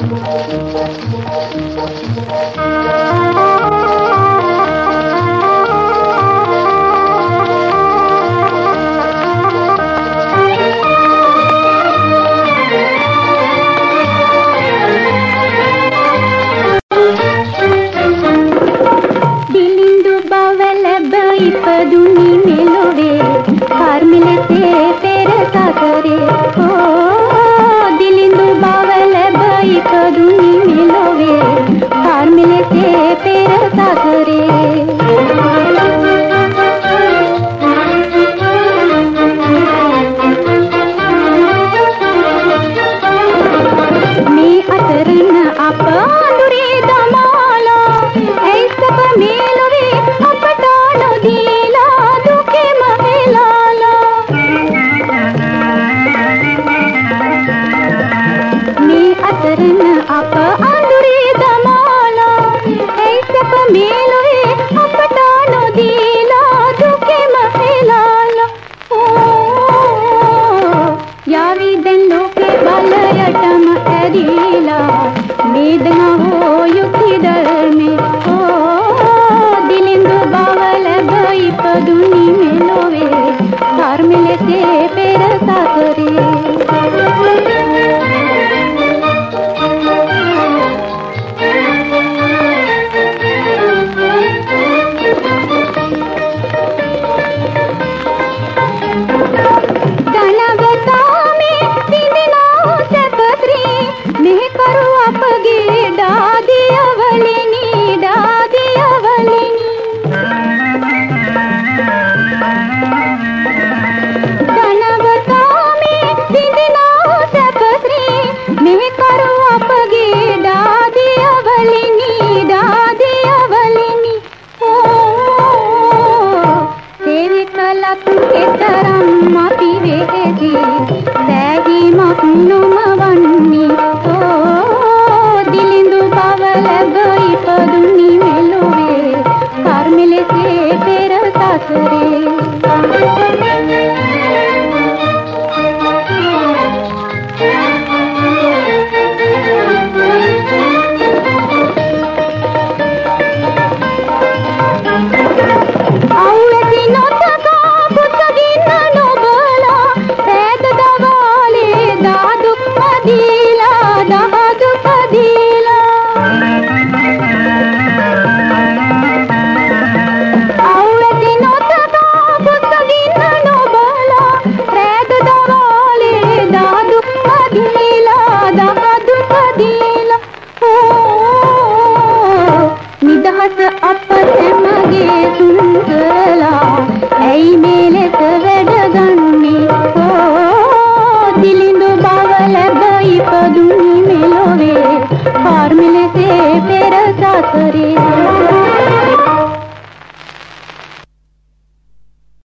Thank you. う。वेदना මපි වෙහෙහි දැවීමක් නොම වන්නේ ඕ දිලිඳු පවල ගොයි පොදුනි මෙලොවේ කර්මලෙසේ පෙර සසරේ ඉපදුනි මෙලොවේ කර්මලසේ පෙර